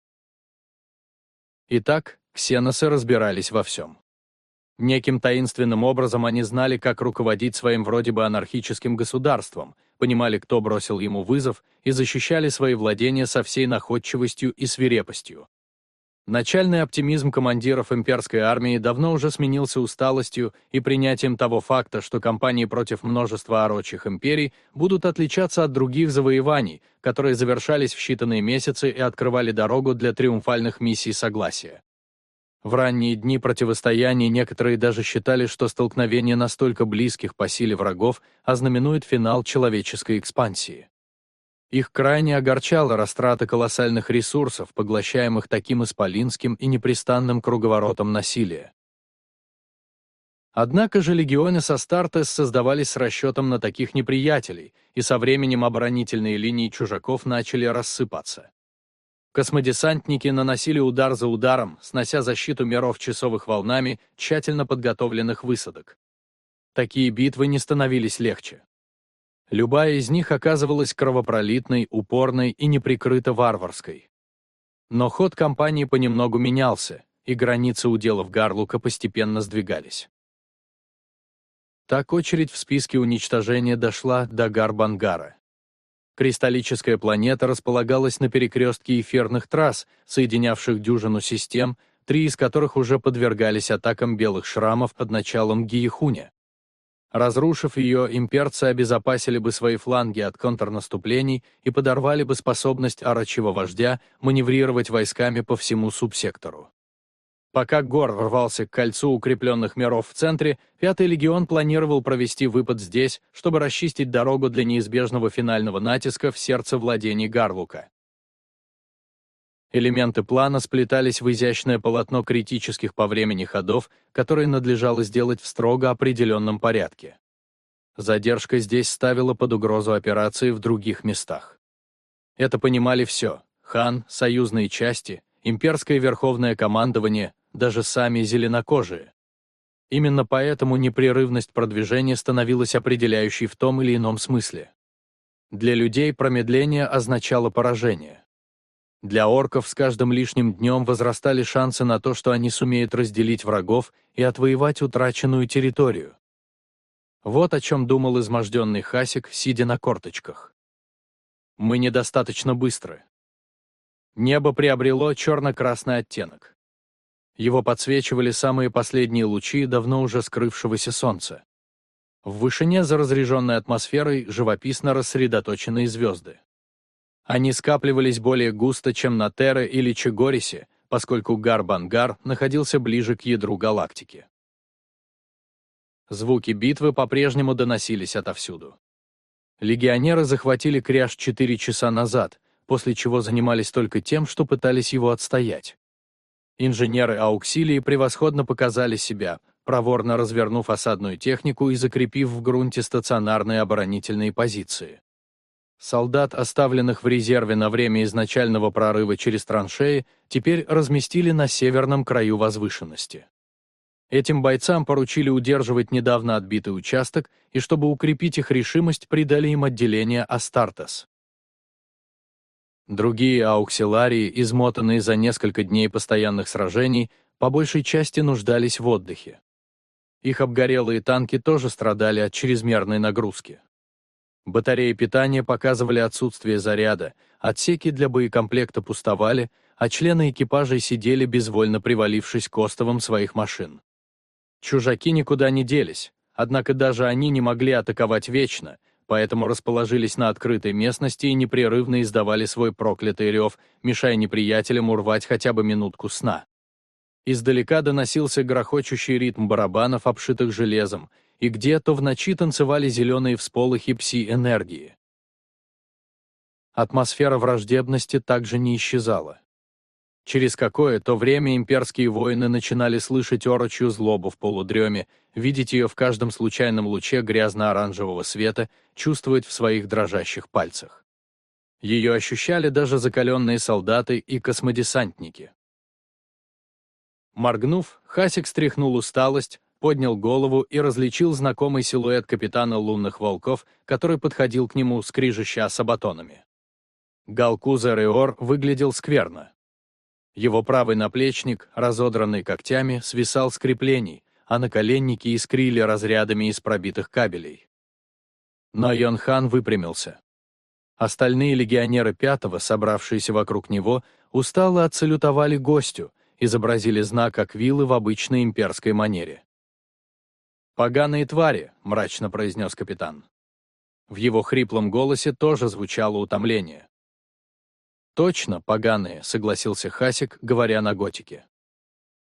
Speaker 1: Итак, ксеносы разбирались во всем. Неким таинственным образом они знали, как руководить своим вроде бы анархическим государством, понимали, кто бросил ему вызов, и защищали свои владения со всей находчивостью и свирепостью. Начальный оптимизм командиров имперской армии давно уже сменился усталостью и принятием того факта, что кампании против множества орочих империй будут отличаться от других завоеваний, которые завершались в считанные месяцы и открывали дорогу для триумфальных миссий согласия. В ранние дни противостояния некоторые даже считали, что столкновение настолько близких по силе врагов ознаменует финал человеческой экспансии. Их крайне огорчала растрата колоссальных ресурсов, поглощаемых таким исполинским и непрестанным круговоротом насилия. Однако же легионы со старта создавались с расчетом на таких неприятелей, и со временем оборонительные линии чужаков начали рассыпаться. Космодесантники наносили удар за ударом, снося защиту миров часовых волнами тщательно подготовленных высадок. Такие битвы не становились легче. Любая из них оказывалась кровопролитной, упорной и неприкрыто варварской. Но ход кампании понемногу менялся, и границы уделов Гарлука постепенно сдвигались. Так очередь в списке уничтожения дошла до Гарбангара. Кристаллическая планета располагалась на перекрестке эфирных трасс, соединявших дюжину систем, три из которых уже подвергались атакам белых шрамов под началом Гиехуня. Разрушив ее, имперцы обезопасили бы свои фланги от контрнаступлений и подорвали бы способность арачьего вождя маневрировать войсками по всему субсектору. Пока Гор рвался к кольцу укрепленных миров в центре, Пятый легион планировал провести выпад здесь, чтобы расчистить дорогу для неизбежного финального натиска в сердце владений Гарлука. Элементы плана сплетались в изящное полотно критических по времени ходов, которые надлежало сделать в строго определенном порядке. Задержка здесь ставила под угрозу операции в других местах. Это понимали все — хан, союзные части, имперское верховное командование, даже сами зеленокожие. Именно поэтому непрерывность продвижения становилась определяющей в том или ином смысле. Для людей промедление означало поражение. Для орков с каждым лишним днем возрастали шансы на то, что они сумеют разделить врагов и отвоевать утраченную территорию. Вот о чем думал изможденный Хасик, сидя на корточках. Мы недостаточно быстры. Небо приобрело черно-красный оттенок. Его подсвечивали самые последние лучи давно уже скрывшегося солнца. В вышине за разреженной атмосферой живописно рассредоточенные звезды. Они скапливались более густо, чем на Терре или Чегорисе, поскольку Гар-Бангар находился ближе к ядру галактики. Звуки битвы по-прежнему доносились отовсюду. Легионеры захватили Кряж 4 часа назад, после чего занимались только тем, что пытались его отстоять. Инженеры Ауксилии превосходно показали себя, проворно развернув осадную технику и закрепив в грунте стационарные оборонительные позиции. Солдат, оставленных в резерве на время изначального прорыва через траншеи, теперь разместили на северном краю возвышенности. Этим бойцам поручили удерживать недавно отбитый участок, и чтобы укрепить их решимость, придали им отделение Астартес. Другие ауксиларии, измотанные за несколько дней постоянных сражений, по большей части нуждались в отдыхе. Их обгорелые танки тоже страдали от чрезмерной нагрузки. Батареи питания показывали отсутствие заряда, отсеки для боекомплекта пустовали, а члены экипажей сидели безвольно привалившись к остовам своих машин. Чужаки никуда не делись, однако даже они не могли атаковать вечно, поэтому расположились на открытой местности и непрерывно издавали свой проклятый рев, мешая неприятелям урвать хотя бы минутку сна. Издалека доносился грохочущий ритм барабанов, обшитых железом, и где-то в ночи танцевали зеленые всполохи пси-энергии. Атмосфера враждебности также не исчезала. Через какое-то время имперские воины начинали слышать орочью злобу в полудреме, видеть ее в каждом случайном луче грязно-оранжевого света, чувствовать в своих дрожащих пальцах. Ее ощущали даже закаленные солдаты и космодесантники. Моргнув, Хасик стряхнул усталость, поднял голову и различил знакомый силуэт капитана лунных волков, который подходил к нему, скрижища сабатонами. Галкуза Реор выглядел скверно. Его правый наплечник, разодранный когтями, свисал с креплений, а наколенники искрили разрядами из пробитых кабелей. Но Йонхан выпрямился. Остальные легионеры пятого, собравшиеся вокруг него, устало отсалютовали гостю, изобразили знак аквилы в обычной имперской манере. «Поганые твари», — мрачно произнес капитан. В его хриплом голосе тоже звучало утомление. «Точно, поганые», — согласился Хасик, говоря на готике.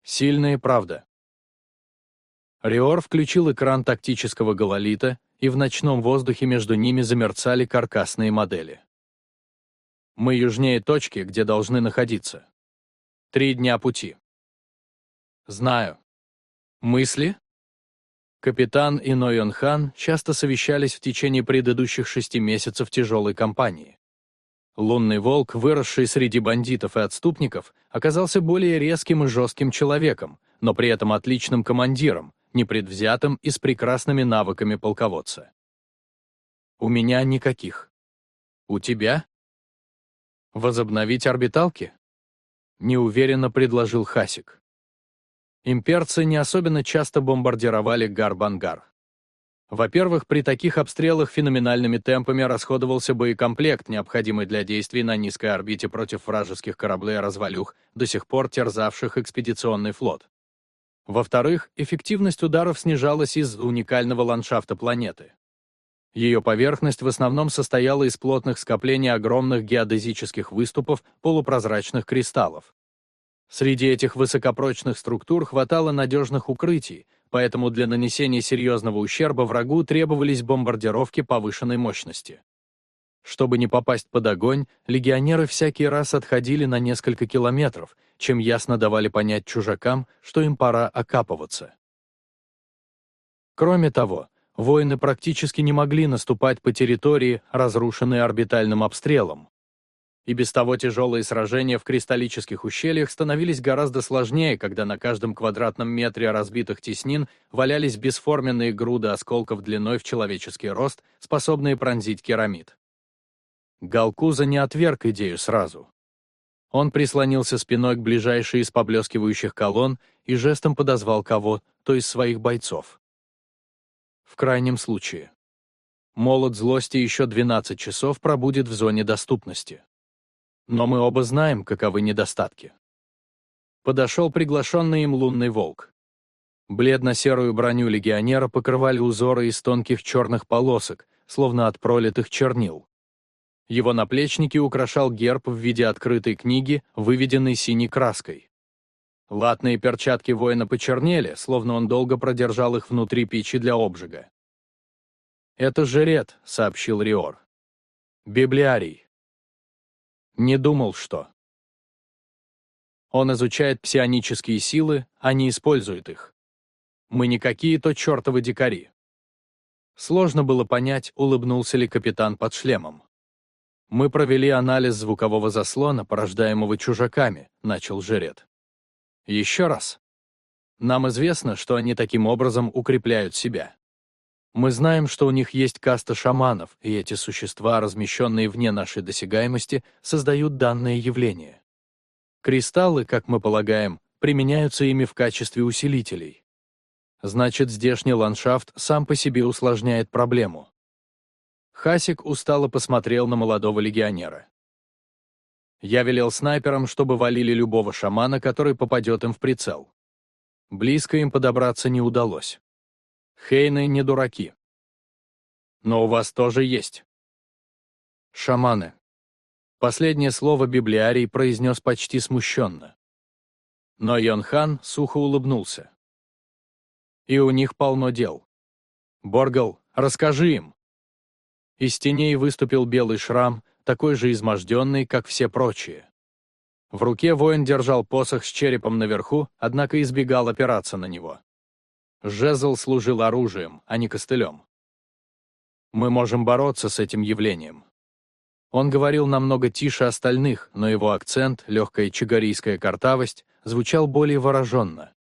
Speaker 1: «Сильные, правда». Риор включил экран тактического гололита, и в ночном воздухе между ними замерцали каркасные модели. «Мы южнее точки, где должны находиться. Три дня пути». «Знаю». «Мысли?» Капитан и Нойон Хан часто совещались в течение предыдущих шести месяцев тяжелой кампании. Лунный волк, выросший среди бандитов и отступников, оказался более резким и жестким человеком, но при этом отличным командиром, непредвзятым и с прекрасными навыками полководца. «У меня никаких. У тебя?» «Возобновить орбиталки?» Неуверенно предложил Хасик. Имперцы не особенно часто бомбардировали Гарбангар. Во-первых, при таких обстрелах феноменальными темпами расходовался боекомплект, необходимый для действий на низкой орбите против вражеских кораблей-развалюх, до сих пор терзавших экспедиционный флот. Во-вторых, эффективность ударов снижалась из уникального ландшафта планеты. Ее поверхность в основном состояла из плотных скоплений огромных геодезических выступов полупрозрачных кристаллов. Среди этих высокопрочных структур хватало надежных укрытий, поэтому для нанесения серьезного ущерба врагу требовались бомбардировки повышенной мощности. Чтобы не попасть под огонь, легионеры всякий раз отходили на несколько километров, чем ясно давали понять чужакам, что им пора окапываться. Кроме того, воины практически не могли наступать по территории, разрушенной орбитальным обстрелом, и без того тяжелые сражения в кристаллических ущельях становились гораздо сложнее, когда на каждом квадратном метре разбитых теснин валялись бесформенные груды осколков длиной в человеческий рост, способные пронзить керамид. Галкуза не отверг идею сразу. Он прислонился спиной к ближайшей из поблескивающих колонн и жестом подозвал кого, то из своих бойцов. В крайнем случае. Молот злости еще 12 часов пробудет в зоне доступности. Но мы оба знаем, каковы недостатки. Подошел приглашенный им лунный волк. Бледно-серую броню легионера покрывали узоры из тонких черных полосок, словно от пролитых чернил. Его наплечники украшал герб в виде открытой книги, выведенной синей краской. Латные перчатки воина почернели, словно он долго продержал их внутри печи для обжига. «Это жрет», — сообщил Риор. «Библиарий». Не думал, что. Он изучает псионические силы, а не использует их. Мы не какие-то чертовы дикари. Сложно было понять, улыбнулся ли капитан под шлемом. «Мы провели анализ звукового заслона, порождаемого чужаками», — начал Жерет. «Еще раз. Нам известно, что они таким образом укрепляют себя. Мы знаем, что у них есть каста шаманов, и эти существа, размещенные вне нашей досягаемости, создают данное явление. Кристаллы, как мы полагаем, применяются ими в качестве усилителей. Значит, здешний ландшафт сам по себе усложняет проблему. Хасик устало посмотрел на молодого легионера. Я велел снайперам, чтобы валили любого шамана, который попадет им в прицел. Близко им подобраться не удалось. Хейны не дураки. Но у вас тоже есть. Шаманы. Последнее слово библиарий произнес почти смущенно. Но Йонхан сухо улыбнулся. И у них полно дел. Боргал, расскажи им. Из теней выступил белый шрам, такой же изможденный, как все прочие. В руке воин держал посох с черепом наверху, однако избегал опираться на него. Жезл служил оружием, а не костылем. Мы можем бороться с этим явлением. Он говорил намного тише остальных, но его акцент, легкая чигарийская картавость, звучал более выраженно.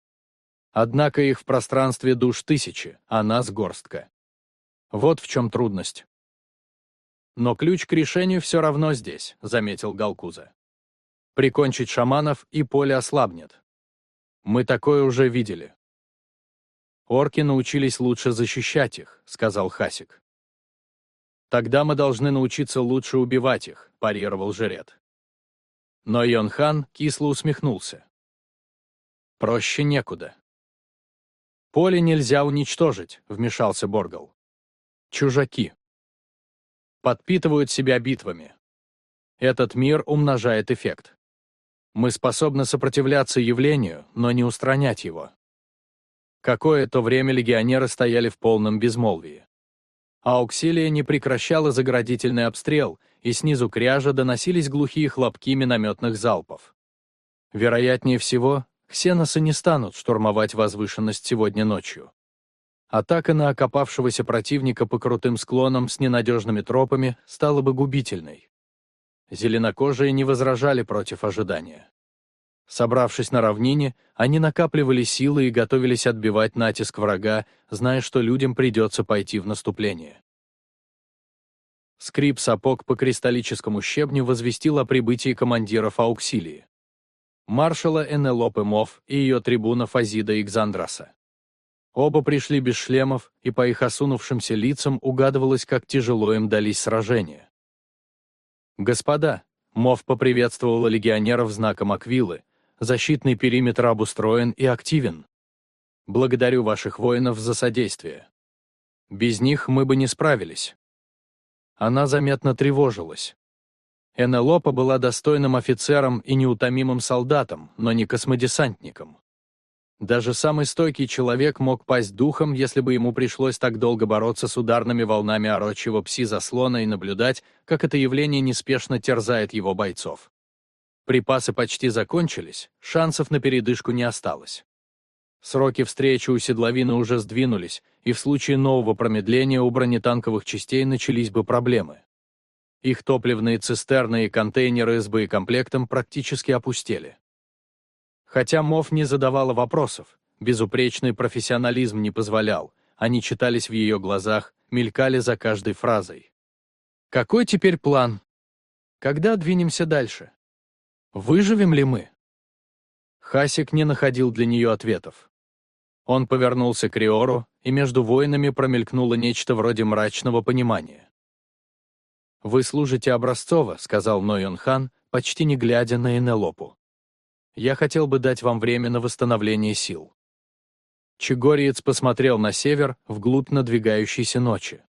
Speaker 1: Однако их в пространстве душ тысячи, а нас горстка. Вот в чем трудность. Но ключ к решению все равно здесь, заметил Галкуза. Прикончить шаманов, и поле ослабнет. Мы такое уже видели. Орки научились лучше защищать их, сказал Хасик. Тогда мы должны научиться лучше убивать их, парировал Жерет. Но Йонхан кисло усмехнулся. Проще некуда. Поле нельзя уничтожить, вмешался Боргал. Чужаки подпитывают себя битвами. Этот мир умножает эффект. Мы способны сопротивляться явлению, но не устранять его. Какое-то время легионеры стояли в полном безмолвии. Ауксилия не прекращала заградительный обстрел, и снизу кряжа доносились глухие хлопки минометных залпов. Вероятнее всего, ксеносы не станут штурмовать возвышенность сегодня ночью. Атака на окопавшегося противника по крутым склонам с ненадежными тропами стала бы губительной. Зеленокожие не возражали против ожидания. Собравшись на равнине, они накапливали силы и готовились отбивать натиск врага, зная, что людям придется пойти в наступление. Скрип сапог по кристаллическому щебню возвестил о прибытии командиров Ауксилии. Маршала Энелопы Мов и ее трибуна Фазида Игзандраса. Оба пришли без шлемов, и по их осунувшимся лицам угадывалось, как тяжело им дались сражения. «Господа», — Мов поприветствовала легионеров знаком Аквилы, «защитный периметр обустроен и активен. Благодарю ваших воинов за содействие. Без них мы бы не справились». Она заметно тревожилась. Энелопа была достойным офицером и неутомимым солдатом, но не космодесантником. Даже самый стойкий человек мог пасть духом, если бы ему пришлось так долго бороться с ударными волнами орочьего пси-заслона и наблюдать, как это явление неспешно терзает его бойцов. Припасы почти закончились, шансов на передышку не осталось. Сроки встречи у седловины уже сдвинулись, и в случае нового промедления у бронетанковых частей начались бы проблемы. Их топливные цистерны и контейнеры с боекомплектом практически опустели. Хотя Мов не задавала вопросов, безупречный профессионализм не позволял, они читались в ее глазах, мелькали за каждой фразой. «Какой теперь план? Когда двинемся дальше?» Выживем ли мы? Хасик не находил для нее ответов. Он повернулся к Риору, и между воинами промелькнуло нечто вроде мрачного понимания. «Вы служите образцово», — сказал Нойон Хан, почти не глядя на Энелопу. «Я хотел бы дать вам время на восстановление сил». Чегориец посмотрел на север, вглубь надвигающейся ночи.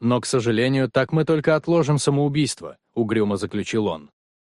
Speaker 1: «Но, к сожалению, так мы только отложим самоубийство», — угрюмо заключил он.